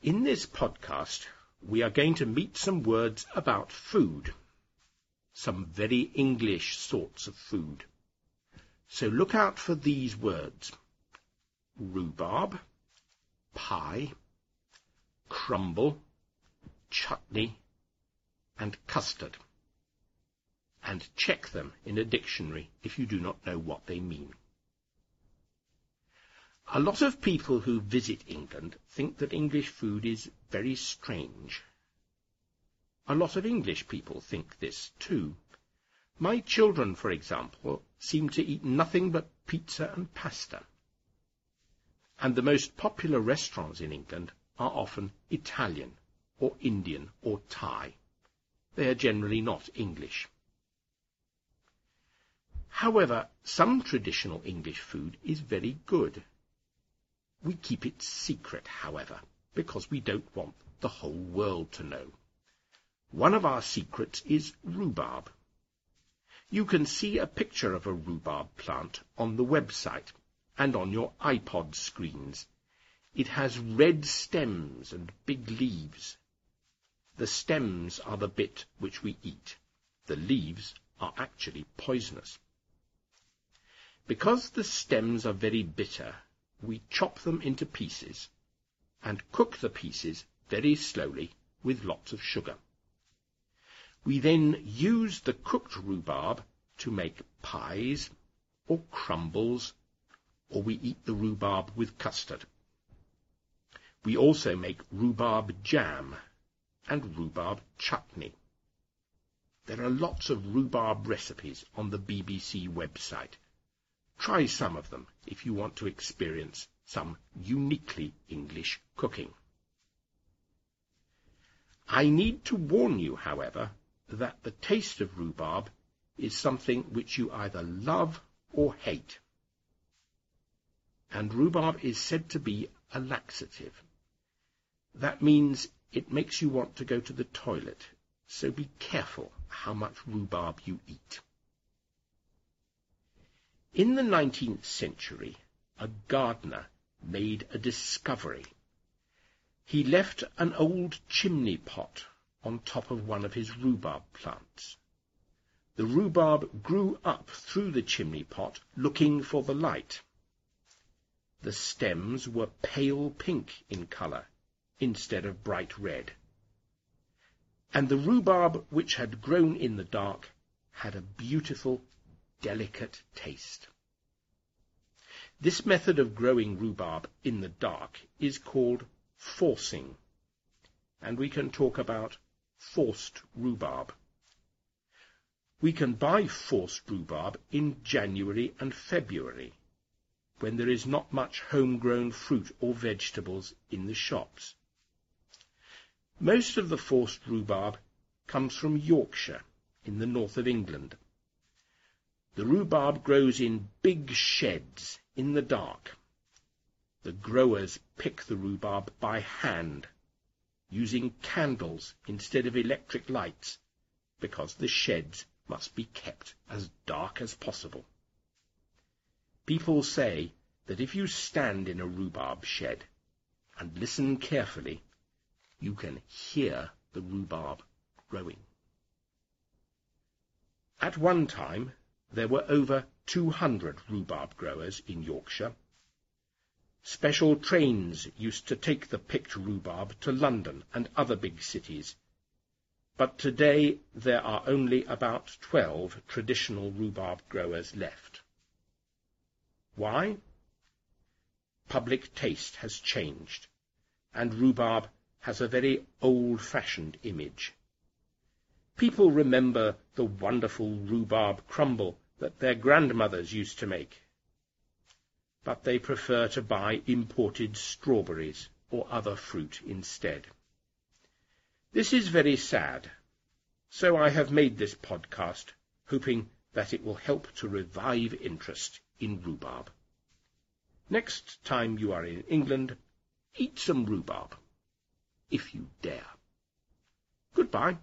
In this podcast, we are going to meet some words about food, some very English sorts of food. So look out for these words. Rhubarb, pie, crumble, chutney, and custard. And check them in a dictionary if you do not know what they mean. A lot of people who visit England think that English food is very strange. A lot of English people think this too. My children, for example, seem to eat nothing but pizza and pasta. And the most popular restaurants in England are often Italian or Indian or Thai. They are generally not English. However, some traditional English food is very good. We keep it secret, however, because we don't want the whole world to know. One of our secrets is rhubarb. You can see a picture of a rhubarb plant on the website and on your iPod screens. It has red stems and big leaves. The stems are the bit which we eat. The leaves are actually poisonous. Because the stems are very bitter, we chop them into pieces and cook the pieces very slowly with lots of sugar. We then use the cooked rhubarb to make pies or crumbles, or we eat the rhubarb with custard. We also make rhubarb jam and rhubarb chutney. There are lots of rhubarb recipes on the BBC website, Try some of them if you want to experience some uniquely English cooking. I need to warn you, however, that the taste of rhubarb is something which you either love or hate. And rhubarb is said to be a laxative. That means it makes you want to go to the toilet, so be careful how much rhubarb you eat. In the nineteenth century, a gardener made a discovery. He left an old chimney pot on top of one of his rhubarb plants. The rhubarb grew up through the chimney pot looking for the light. The stems were pale pink in colour instead of bright red. And the rhubarb which had grown in the dark had a beautiful delicate taste. This method of growing rhubarb in the dark is called forcing, and we can talk about forced rhubarb. We can buy forced rhubarb in January and February, when there is not much homegrown fruit or vegetables in the shops. Most of the forced rhubarb comes from Yorkshire, in the north of England. The rhubarb grows in big sheds in the dark. The growers pick the rhubarb by hand, using candles instead of electric lights, because the sheds must be kept as dark as possible. People say that if you stand in a rhubarb shed and listen carefully, you can hear the rhubarb growing. At one time, there were over 200 rhubarb growers in Yorkshire. Special trains used to take the picked rhubarb to London and other big cities, but today there are only about 12 traditional rhubarb growers left. Why? Public taste has changed, and rhubarb has a very old-fashioned image. People remember the wonderful rhubarb crumble that their grandmothers used to make, but they prefer to buy imported strawberries or other fruit instead. This is very sad, so I have made this podcast hoping that it will help to revive interest in rhubarb. Next time you are in England, eat some rhubarb, if you dare. Goodbye.